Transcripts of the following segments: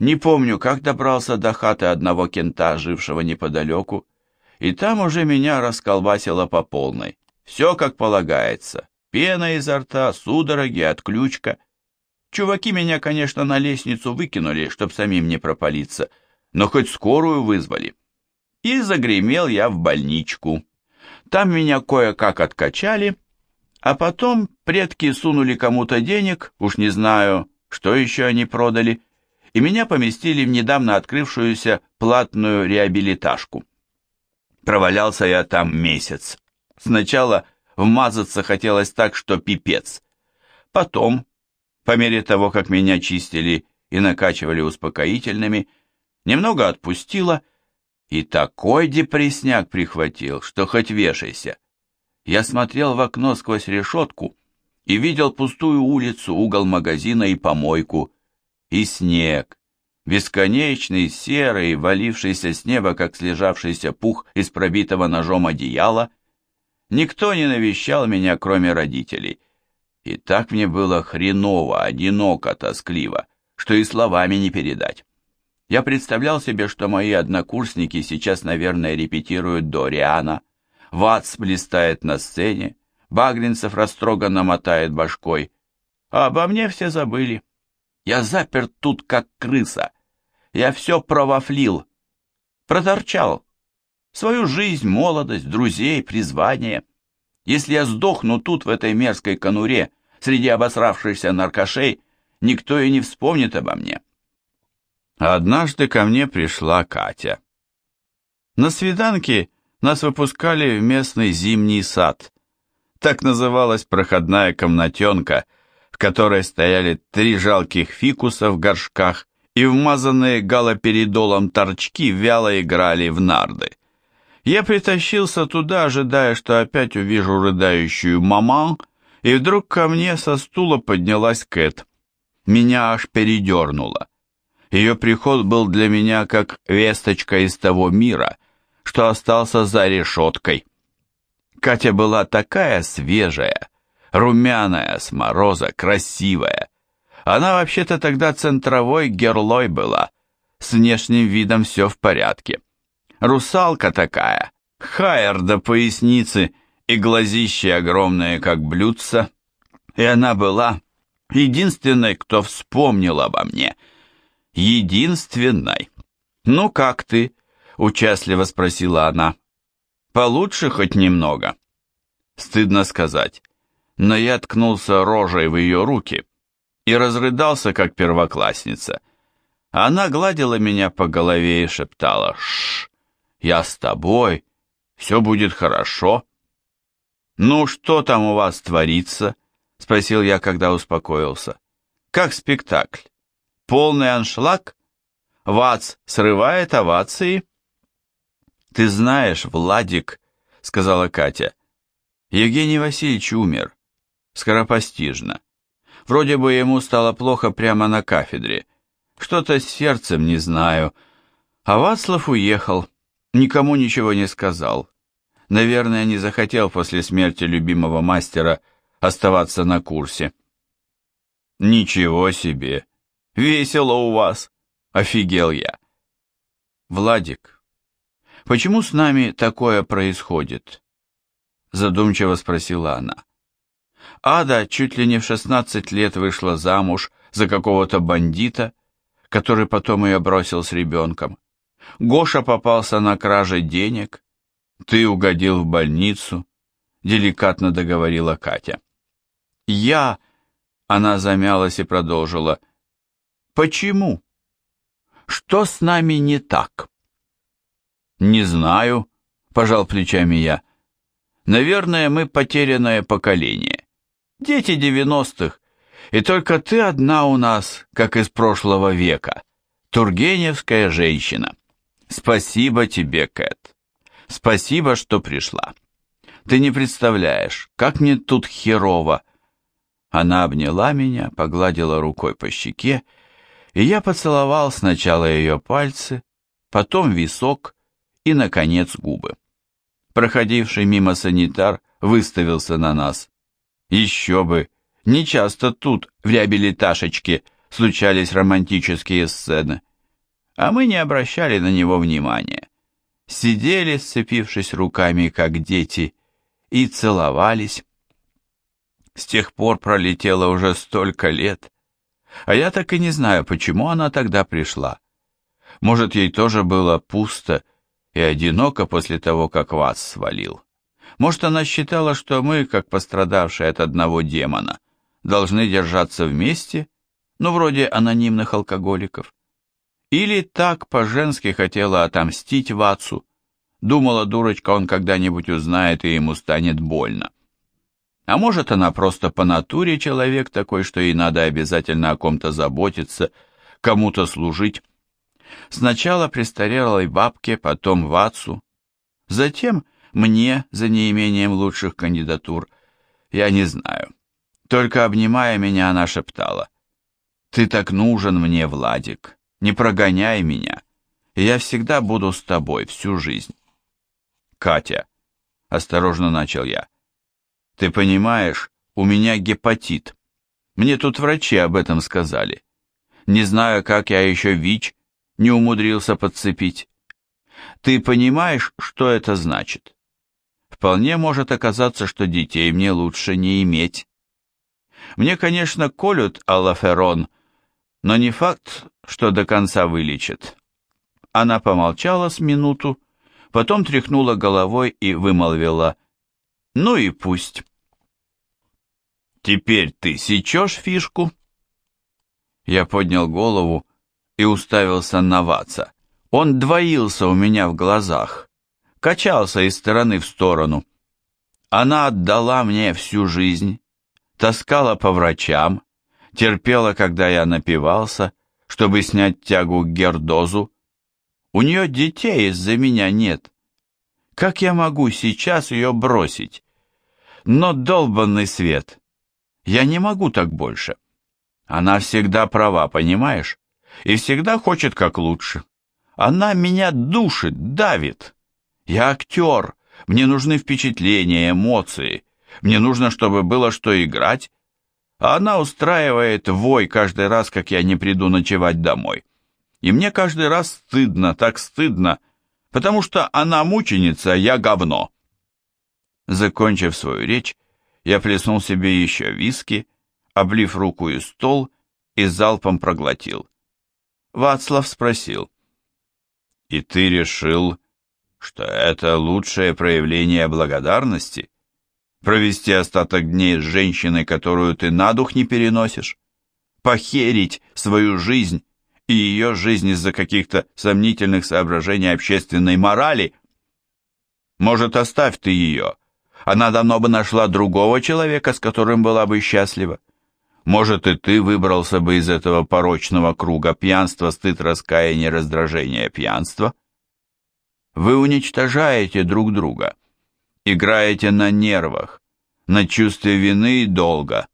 Не помню, как добрался до хаты одного кента, жившего неподалеку, и там уже меня расколбасило по полной. Все как полагается. Пена изо рта, судороги, отключка. Чуваки меня, конечно, на лестницу выкинули, чтоб самим не пропалиться, но хоть скорую вызвали. И загремел я в больничку. Там меня кое-как откачали, а потом предки сунули кому-то денег, уж не знаю, что еще они продали, и меня поместили в недавно открывшуюся платную реабилиташку. Провалялся я там месяц. Сначала вмазаться хотелось так, что пипец. Потом, по мере того, как меня чистили и накачивали успокоительными, немного отпустило, и такой депресняк прихватил, что хоть вешайся. Я смотрел в окно сквозь решетку и видел пустую улицу, угол магазина и помойку, и снег, бесконечный, серый, валившийся с неба, как слежавшийся пух из пробитого ножом одеяла. Никто не навещал меня, кроме родителей. И так мне было хреново, одиноко, тоскливо, что и словами не передать. Я представлял себе, что мои однокурсники сейчас, наверное, репетируют Дориана, Ватс блистает на сцене, Багринцев растроганно мотает башкой, а обо мне все забыли. Я заперт тут, как крыса. Я все провафлил, проторчал. Свою жизнь, молодость, друзей, призвание. Если я сдохну тут, в этой мерзкой конуре, среди обосравшихся наркошей, никто и не вспомнит обо мне. Однажды ко мне пришла Катя. На свиданке нас выпускали в местный зимний сад. Так называлась проходная комнатенка – которой стояли три жалких фикуса в горшках и вмазанные галоперидолом торчки вяло играли в нарды. Я притащился туда, ожидая, что опять увижу рыдающую маман, и вдруг ко мне со стула поднялась Кэт. Меня аж передернуло. Ее приход был для меня как весточка из того мира, что остался за решеткой. Катя была такая свежая, румяная, с мороза, красивая. Она вообще-то тогда центровой герлой была, с внешним видом все в порядке. Русалка такая, хайер до поясницы и глазищи огромные, как блюдца. И она была единственной, кто вспомнил обо мне. Единственной. «Ну как ты?» — участливо спросила она. «Получше хоть немного?» Стыдно сказать но я ткнулся рожей в ее руки и разрыдался, как первоклассница. Она гладила меня по голове и шептала «Шш, я с тобой, все будет хорошо». «Ну, что там у вас творится?» — спросил я, когда успокоился. «Как спектакль? Полный аншлаг? Вац срывает овации?» «Ты знаешь, Владик», — сказала Катя, — «Евгений Васильевич умер скоропостижно. Вроде бы ему стало плохо прямо на кафедре. Что-то с сердцем не знаю. А Вацлав уехал, никому ничего не сказал. Наверное, не захотел после смерти любимого мастера оставаться на курсе. Ничего себе! Весело у вас! Офигел я. Владик, почему с нами такое происходит? Задумчиво спросила она. Ада чуть ли не в 16 лет вышла замуж за какого-то бандита, который потом ее бросил с ребенком. Гоша попался на краже денег, ты угодил в больницу, деликатно договорила Катя. Я, она замялась и продолжила, почему? Что с нами не так? Не знаю, пожал плечами я. Наверное, мы потерянное поколение. Дети девяностых, и только ты одна у нас, как из прошлого века. Тургеневская женщина. Спасибо тебе, Кэт. Спасибо, что пришла. Ты не представляешь, как мне тут херово. Она обняла меня, погладила рукой по щеке, и я поцеловал сначала ее пальцы, потом висок и, наконец, губы. Проходивший мимо санитар выставился на нас. Еще бы! Не часто тут, в реабилиташечке, случались романтические сцены. а мы не обращали на него внимания. Сидели, сцепившись руками, как дети, и целовались. С тех пор пролетело уже столько лет, а я так и не знаю, почему она тогда пришла. Может, ей тоже было пусто и одиноко после того, как вас свалил. Может, она считала, что мы, как пострадавшие от одного демона, должны держаться вместе, ну, вроде анонимных алкоголиков. Или так по-женски хотела отомстить Вацу. Думала, дурочка, он когда-нибудь узнает, и ему станет больно. А может, она просто по натуре человек такой, что ей надо обязательно о ком-то заботиться, кому-то служить. Сначала престарелой бабке, потом Вацу, затем мне за неимением лучших кандидатур. Я не знаю. Только обнимая меня, она шептала. «Ты так нужен мне, Владик, не прогоняй меня, я всегда буду с тобой всю жизнь». «Катя», — осторожно начал я, — «ты понимаешь, у меня гепатит. Мне тут врачи об этом сказали. Не знаю, как я еще ВИЧ не умудрился подцепить. Ты понимаешь, что это значит? Вполне может оказаться, что детей мне лучше не иметь. Мне, конечно, колют аллоферон, но не факт, что до конца вылечат. Она помолчала с минуту, потом тряхнула головой и вымолвила «Ну и пусть». «Теперь ты сечешь фишку?» Я поднял голову и уставился на Ваца. Он двоился у меня в глазах, качался из стороны в сторону. Она отдала мне всю жизнь, таскала по врачам, терпела, когда я напивался, чтобы снять тягу к гердозу. У нее детей из-за меня нет. Как я могу сейчас ее бросить? Но долбанный свет. Я не могу так больше. Она всегда права, понимаешь? и всегда хочет как лучше. Она меня душит, давит. Я актер, мне нужны впечатления, эмоции. Мне нужно, чтобы было что играть. А она устраивает вой каждый раз, как я не приду ночевать домой. И мне каждый раз стыдно, так стыдно, потому что она мученица, а я говно. Закончив свою речь, я плеснул себе еще виски, облив руку и стол и залпом проглотил. Вацлав спросил. «И ты решил, что это лучшее проявление благодарности? Провести остаток дней с женщиной, которую ты на дух не переносишь? Похерить свою жизнь и ее жизнь из-за каких-то сомнительных соображений общественной морали? Может, оставь ты ее? Она давно бы нашла другого человека, с которым была бы счастлива. Может, и ты выбрался бы из этого порочного круга пьянства, стыд, раскаяние, раздражение, пьянство? Вы уничтожаете друг друга, играете на нервах, на чувстве вины и долга.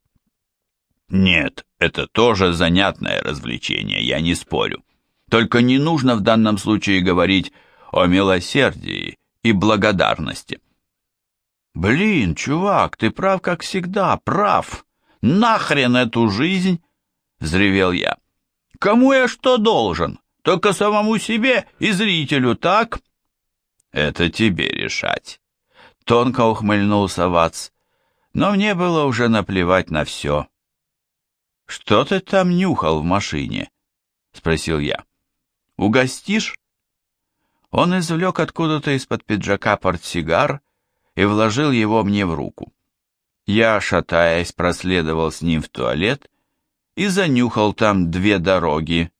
Нет, это тоже занятное развлечение, я не спорю. Только не нужно в данном случае говорить о милосердии и благодарности. Блин, чувак, ты прав, как всегда, прав. Нахрен эту жизнь!» — взревел я. «Кому я что должен? Только самому себе и зрителю, так?» «Это тебе решать», — тонко ухмыльнулся Вац, но мне было уже наплевать на все. «Что ты там нюхал в машине?» — спросил я. «Угостишь?» Он извлек откуда-то из-под пиджака портсигар и вложил его мне в руку. Я, шатаясь, проследовал с ним в туалет и занюхал там две дороги.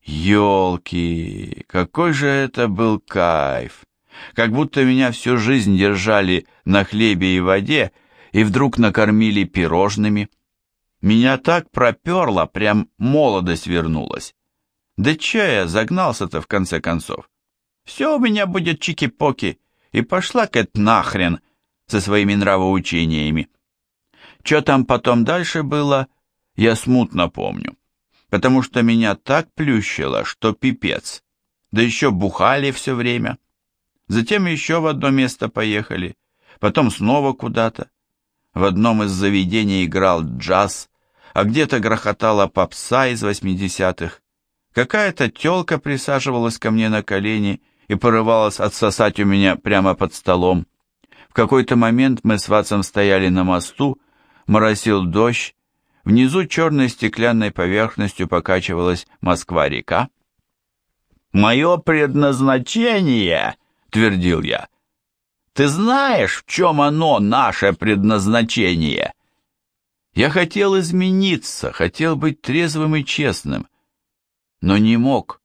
Ёлки, какой же это был кайф! Как будто меня всю жизнь держали на хлебе и воде и вдруг накормили пирожными. Меня так проперло, прям молодость вернулась. Да че я загнался-то в конце концов? Все у меня будет чики-поки, и пошла Кэт нахрен, со своими нравоучениями. Что там потом дальше было, я смутно помню, потому что меня так плющило, что пипец. Да еще бухали все время. Затем еще в одно место поехали, потом снова куда-то. В одном из заведений играл джаз, а где-то грохотала попса из восьмидесятых. Какая-то тёлка присаживалась ко мне на колени и порывалась отсосать у меня прямо под столом. В какой-то момент мы с Ватсом стояли на мосту, моросил дождь, внизу черной стеклянной поверхностью покачивалась Москва-река. «Мое предназначение», — твердил я, — «ты знаешь, в чем оно, наше предназначение?» Я хотел измениться, хотел быть трезвым и честным, но не мог.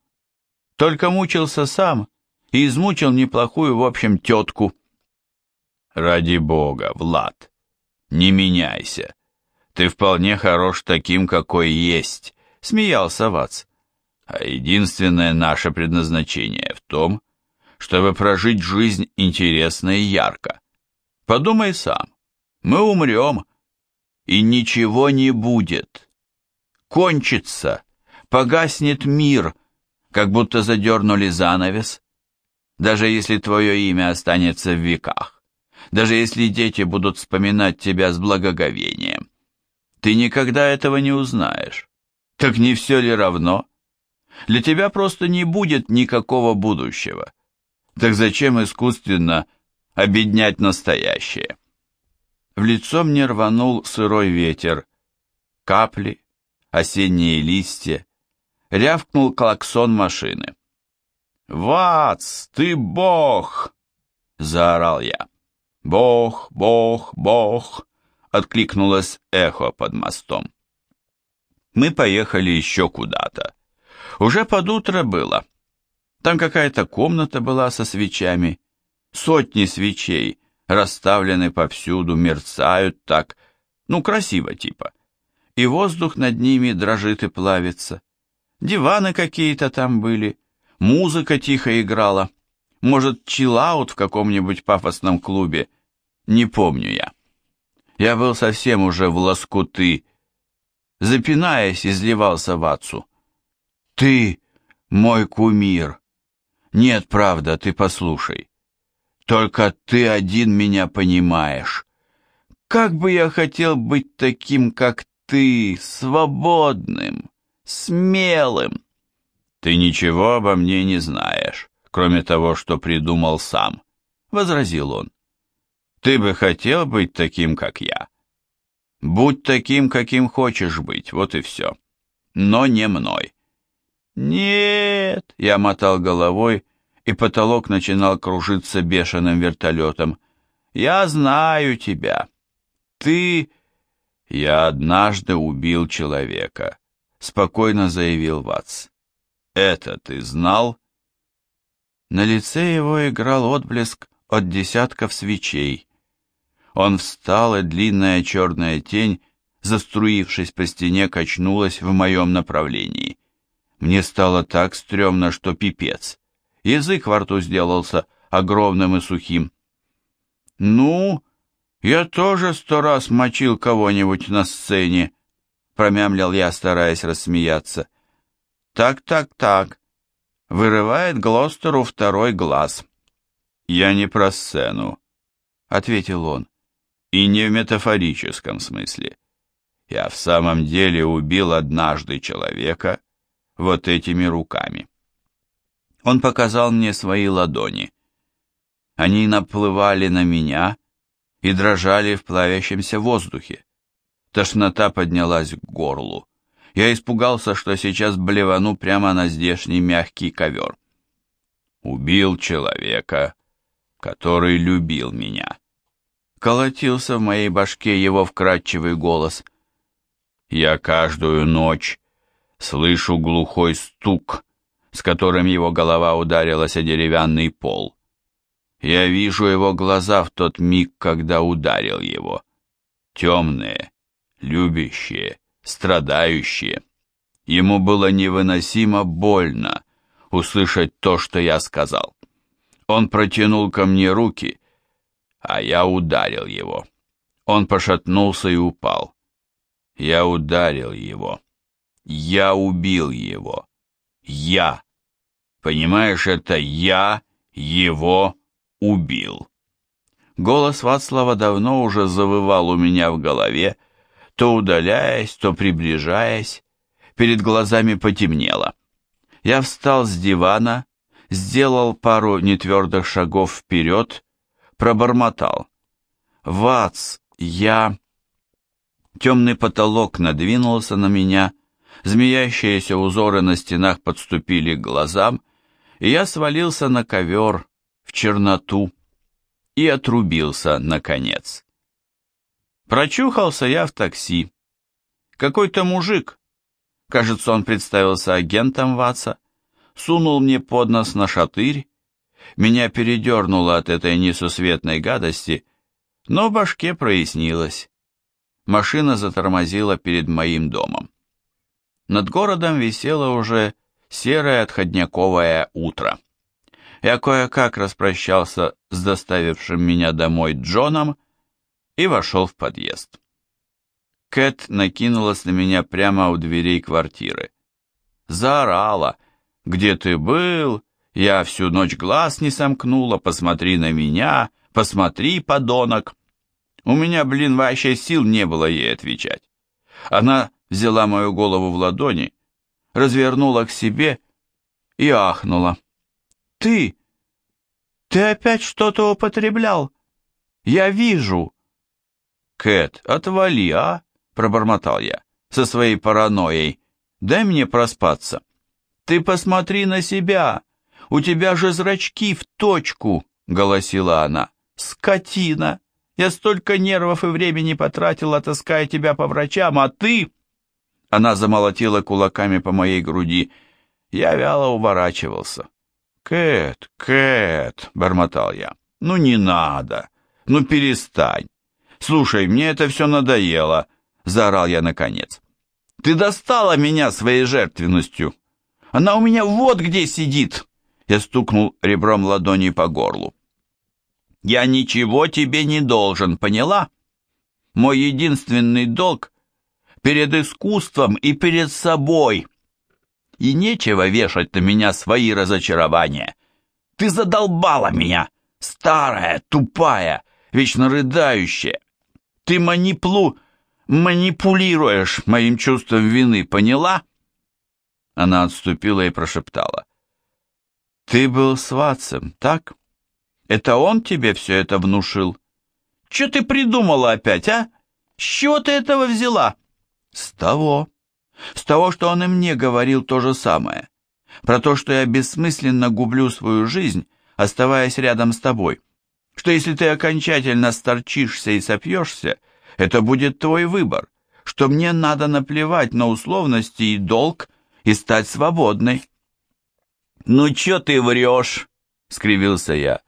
Только мучился сам и измучил неплохую, в общем, тетку. Ради бога, Влад, не меняйся. Ты вполне хорош таким, какой есть, смеялся Вац. А единственное наше предназначение в том, чтобы прожить жизнь интересно и ярко. Подумай сам, мы умрем, и ничего не будет. Кончится, погаснет мир, как будто задернули занавес, даже если твое имя останется в веках, даже если дети будут вспоминать тебя с благоговением. Ты никогда этого не узнаешь. Так не все ли равно? Для тебя просто не будет никакого будущего. Так зачем искусственно обеднять настоящее? В лицо мне рванул сырой ветер. Капли, осенние листья. Рявкнул клаксон машины. «Вац, ты бог!» — заорал я. «Бог, бог, бог!» — откликнулось эхо под мостом. Мы поехали еще куда-то. Уже под утро было. Там какая-то комната была со свечами, сотни свечей, расставлены повсюду, мерцают так, ну, красиво типа. И воздух над ними дрожит и плавится. Диваны какие-то там были, музыка тихо играла. Может, чиллаут в каком-нибудь пафосном клубе, не помню я. Я был совсем уже в лоскуты, запинаясь, изливался в отцу. «Ты мой кумир!» «Нет, правда, ты послушай. Только ты один меня понимаешь. Как бы я хотел быть таким, как ты, свободным, смелым. Ты ничего обо мне не знаешь, кроме того, что придумал сам, — возразил он. Ты бы хотел быть таким, как я. Будь таким, каким хочешь быть, вот и все. Но не мной. Нет, я мотал головой, и потолок начинал кружиться бешеным вертолетом. «Я знаю тебя. Ты...» «Я однажды убил человека», — спокойно заявил Ватс. «Это ты знал?» На лице его играл отблеск от десятков свечей. Он встал, и длинная черная тень, заструившись по стене, качнулась в моем направлении. Мне стало так стрёмно, что пипец язык во рту сделался огромным и сухим. «Ну, я тоже сто раз мочил кого-нибудь на сцене», — промямлил я, стараясь рассмеяться. «Так, так, так», — вырывает Глостеру второй глаз. «Я не про сцену», — ответил он, — «и не в метафорическом смысле. Я в самом деле убил однажды человека вот этими руками». Он показал мне свои ладони. Они наплывали на меня и дрожали в плавящемся воздухе. Тошнота поднялась к горлу. Я испугался, что сейчас блевану прямо на здешний мягкий ковер. Убил человека, который любил меня. Колотился в моей башке его вкрадчивый голос. Я каждую ночь слышу глухой стук, с которым его голова ударилась о деревянный пол. Я вижу его глаза в тот миг, когда ударил его. Темные, любящие, страдающие. Ему было невыносимо больно услышать то, что я сказал. Он протянул ко мне руки, а я ударил его. Он пошатнулся и упал. Я ударил его. Я убил его. Я. Понимаешь, это я его убил. Голос Вацлава давно уже завывал у меня в голове, то удаляясь, то приближаясь. Перед глазами потемнело. Я встал с дивана, сделал пару нетвердых шагов вперед, пробормотал. «Вац, я...» Темный потолок надвинулся на меня, змеящиеся узоры на стенах подступили к глазам, и я свалился на ковер, в черноту, и отрубился, наконец. Прочухался я в такси. Какой-то мужик, кажется, он представился агентом Ватса, сунул мне под нос на шатырь, меня передернуло от этой несусветной гадости, но в башке прояснилось. Машина затормозила перед моим домом. Над городом висело уже серое отходняковое утро. Я кое-как распрощался с доставившим меня домой Джоном и вошел в подъезд. Кэт накинулась на меня прямо у дверей квартиры. Заорала. «Где ты был? Я всю ночь глаз не сомкнула, посмотри на меня, посмотри, подонок!» У меня, блин, вообще сил не было ей отвечать. Она взяла мою голову в ладони, развернула к себе и ахнула. «Ты! Ты опять что-то употреблял? Я вижу!» «Кэт, отвали, а!» — пробормотал я со своей паранойей. «Дай мне проспаться!» «Ты посмотри на себя! У тебя же зрачки в точку!» — голосила она. «Скотина! Я столько нервов и времени потратила, таская тебя по врачам, а ты...» Она замолотила кулаками по моей груди. Я вяло уворачивался. «Кэт, Кэт!» — бормотал я. «Ну не надо! Ну перестань! Слушай, мне это все надоело!» — заорал я наконец. «Ты достала меня своей жертвенностью! Она у меня вот где сидит!» Я стукнул ребром ладони по горлу. «Я ничего тебе не должен, поняла? Мой единственный долг перед искусством и перед собой. И нечего вешать на меня свои разочарования. Ты задолбала меня, старая, тупая, вечно рыдающая. Ты манипулу... манипулируешь моим чувством вины, поняла?» Она отступила и прошептала. «Ты был с Ватсом, так? Это он тебе все это внушил? Че ты придумала опять, а? С чего ты этого взяла?» С того. С того, что он и мне говорил то же самое. Про то, что я бессмысленно гублю свою жизнь, оставаясь рядом с тобой. Что если ты окончательно сторчишься и сопьешься, это будет твой выбор. Что мне надо наплевать на условности и долг и стать свободной. «Ну чё ты врешь?» — скривился я.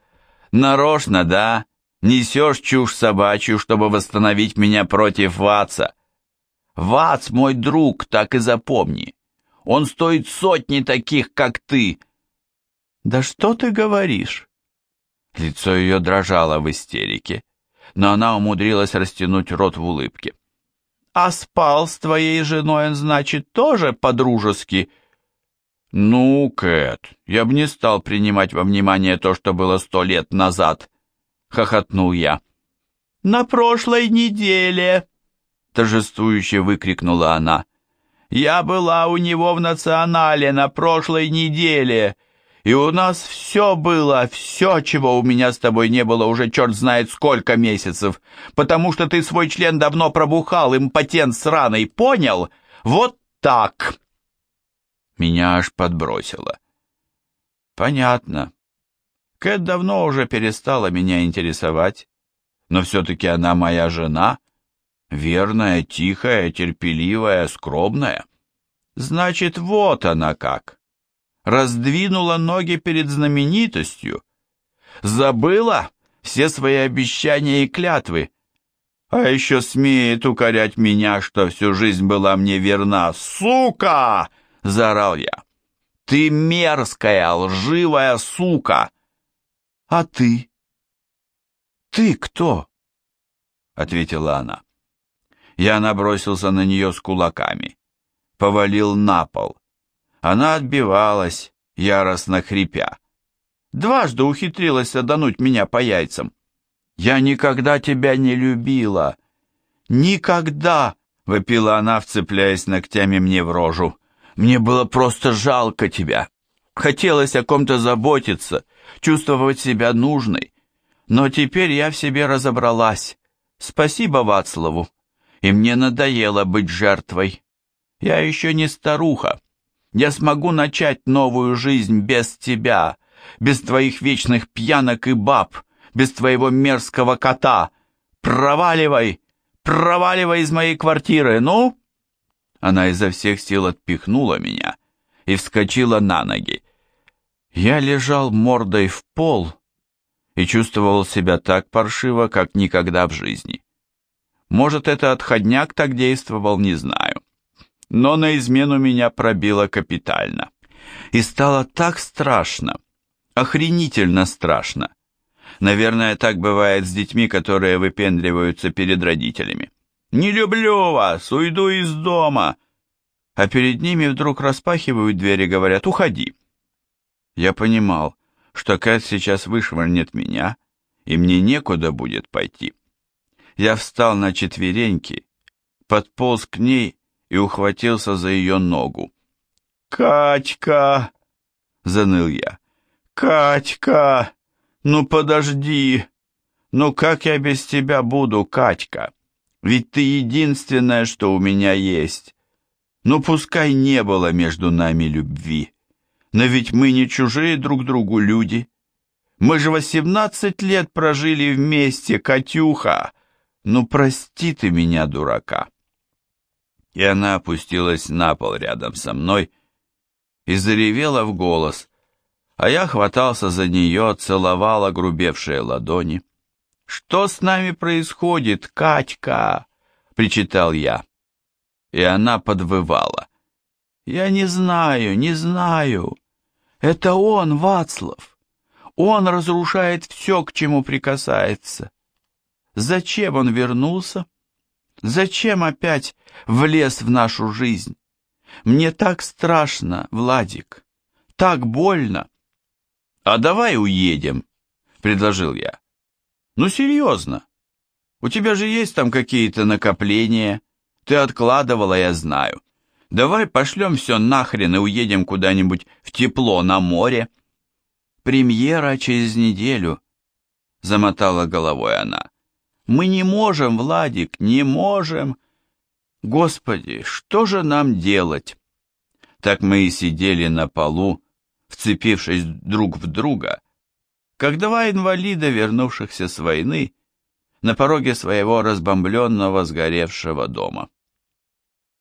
«Нарочно, да? Несешь чушь собачью, чтобы восстановить меня против Ватса. Вац, мой друг, так и запомни. Он стоит сотни таких, как ты. Да что ты говоришь? Лицо ее дрожало в истерике, но она умудрилась растянуть рот в улыбке. А спал с твоей женой он, значит, тоже по-дружески? Ну, Кэт, я бы не стал принимать во внимание то, что было сто лет назад, хохотнул я. На прошлой неделе, торжествующе выкрикнула она. «Я была у него в национале на прошлой неделе, и у нас все было, все, чего у меня с тобой не было уже черт знает сколько месяцев, потому что ты свой член давно пробухал, импотент сраный, понял? Вот так!» Меня аж подбросило. «Понятно. Кэт давно уже перестала меня интересовать, но все-таки она моя жена» Верная, тихая, терпеливая, скромная. Значит, вот она как. Раздвинула ноги перед знаменитостью. Забыла все свои обещания и клятвы. А еще смеет укорять меня, что всю жизнь была мне верна. «Сука!» — заорал я. «Ты мерзкая, лживая сука!» «А ты?» «Ты кто?» — ответила она. Я набросился на нее с кулаками. Повалил на пол. Она отбивалась, яростно хрипя. Дважды ухитрилась садануть меня по яйцам. «Я никогда тебя не любила!» «Никогда!» — вопила она, вцепляясь ногтями мне в рожу. Мне было просто жалко тебя. Хотелось о ком-то заботиться, чувствовать себя нужной. Но теперь я в себе разобралась. Спасибо Вацлаву. И мне надоело быть жертвой. Я еще не старуха. Я смогу начать новую жизнь без тебя, без твоих вечных пьянок и баб, без твоего мерзкого кота. Проваливай, проваливай из моей квартиры, ну!» Она изо всех сил отпихнула меня и вскочила на ноги. Я лежал мордой в пол и чувствовал себя так паршиво, как никогда в жизни. Может, это отходняк так действовал, не знаю. Но на измену меня пробило капитально. И стало так страшно, охренительно страшно. Наверное, так бывает с детьми, которые выпендриваются перед родителями. «Не люблю вас, уйду из дома!» А перед ними вдруг распахивают двери и говорят «Уходи!» Я понимал, что Кэт сейчас вышвырнет меня, и мне некуда будет пойти. Я встал на четвереньки, подполз к ней и ухватился за ее ногу. «Катька!» — заныл я. «Катька! Ну подожди! Ну как я без тебя буду, Катька? Ведь ты единственное, что у меня есть. Ну пускай не было между нами любви». Но ведь мы не чужие друг другу люди. Мы же восемнадцать лет прожили вместе, Катюха. Ну, прости ты меня, дурака. И она опустилась на пол рядом со мной и заревела в голос, а я хватался за нее, целовал огрубевшие ладони. «Что с нами происходит, Катька?» — причитал я. И она подвывала. «Я не знаю, не знаю. Это он, Вацлав. Он разрушает все, к чему прикасается. Зачем он вернулся? Зачем опять влез в нашу жизнь? Мне так страшно, Владик, так больно. А давай уедем, предложил я. Ну, серьезно. У тебя же есть там какие-то накопления. Ты откладывала, я знаю. Давай пошлем все нахрен и уедем куда-нибудь в тепло на море. Премьера через неделю, замотала головой она. Мы не можем, Владик, не можем. Господи, что же нам делать? Так мы и сидели на полу, вцепившись друг в друга, как два инвалида, вернувшихся с войны, на пороге своего разбомбленного сгоревшего дома.